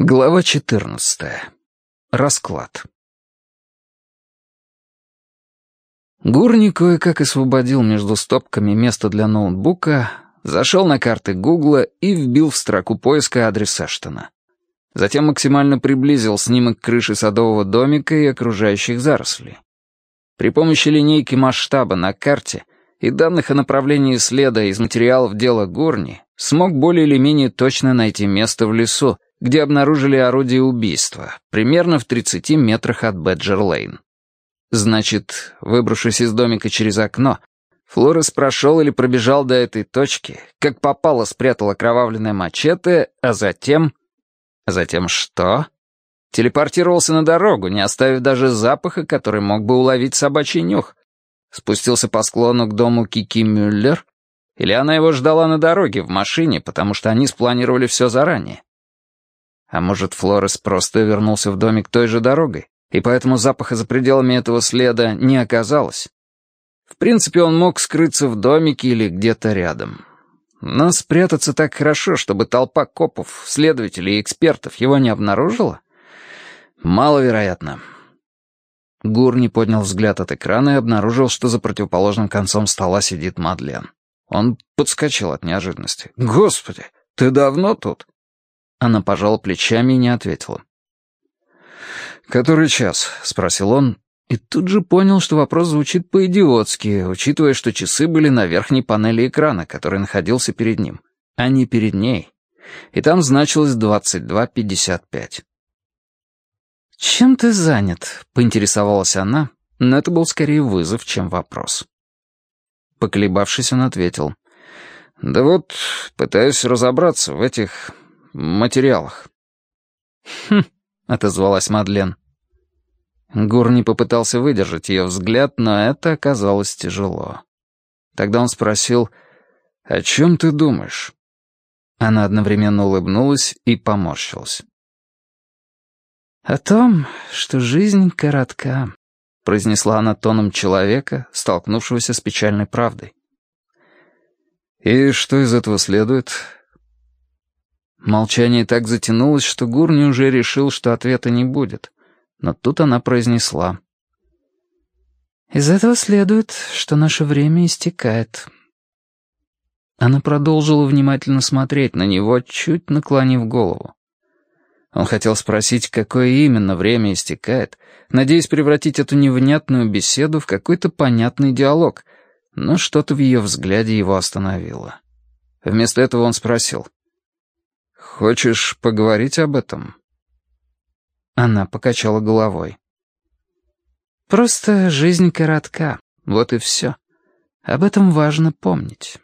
Глава 14. Расклад. Гурни кое-как освободил между стопками место для ноутбука, зашел на карты Гугла и вбил в строку поиска адрес Эштона. Затем максимально приблизил снимок крыши садового домика и окружающих зарослей. При помощи линейки масштаба на карте и данных о направлении следа из материалов дела Гурни смог более или менее точно найти место в лесу, где обнаружили орудие убийства, примерно в 30 метрах от Бэджер-Лейн. Значит, выбравшись из домика через окно, Флорес прошел или пробежал до этой точки, как попало спрятал окровавленное мачете, а затем... А затем что? Телепортировался на дорогу, не оставив даже запаха, который мог бы уловить собачий нюх. Спустился по склону к дому Кики Мюллер, или она его ждала на дороге в машине, потому что они спланировали все заранее. А может, Флорес просто вернулся в домик той же дорогой, и поэтому запаха за пределами этого следа не оказалось? В принципе, он мог скрыться в домике или где-то рядом. Но спрятаться так хорошо, чтобы толпа копов, следователей и экспертов его не обнаружила? Маловероятно. Гурни поднял взгляд от экрана и обнаружил, что за противоположным концом стола сидит Мадлен. Он подскочил от неожиданности. «Господи, ты давно тут?» Она пожала плечами и не ответила. «Который час?» — спросил он, и тут же понял, что вопрос звучит по-идиотски, учитывая, что часы были на верхней панели экрана, который находился перед ним, а не перед ней. И там значилось 22.55. «Чем ты занят?» — поинтересовалась она, но это был скорее вызов, чем вопрос. Поколебавшись, он ответил. «Да вот, пытаюсь разобраться в этих материалах». «Хм», — отозвалась Мадлен. Гурни попытался выдержать ее взгляд, но это оказалось тяжело. Тогда он спросил, «О чем ты думаешь?» Она одновременно улыбнулась и поморщилась. «О том, что жизнь коротка», — произнесла она тоном человека, столкнувшегося с печальной правдой. «И что из этого следует?» Молчание так затянулось, что Гурни уже решил, что ответа не будет. Но тут она произнесла. «Из этого следует, что наше время истекает». Она продолжила внимательно смотреть на него, чуть наклонив голову. Он хотел спросить, какое именно время истекает, надеясь превратить эту невнятную беседу в какой-то понятный диалог, но что-то в ее взгляде его остановило. Вместо этого он спросил — «Хочешь поговорить об этом?» Она покачала головой. «Просто жизнь коротка, вот и все. Об этом важно помнить».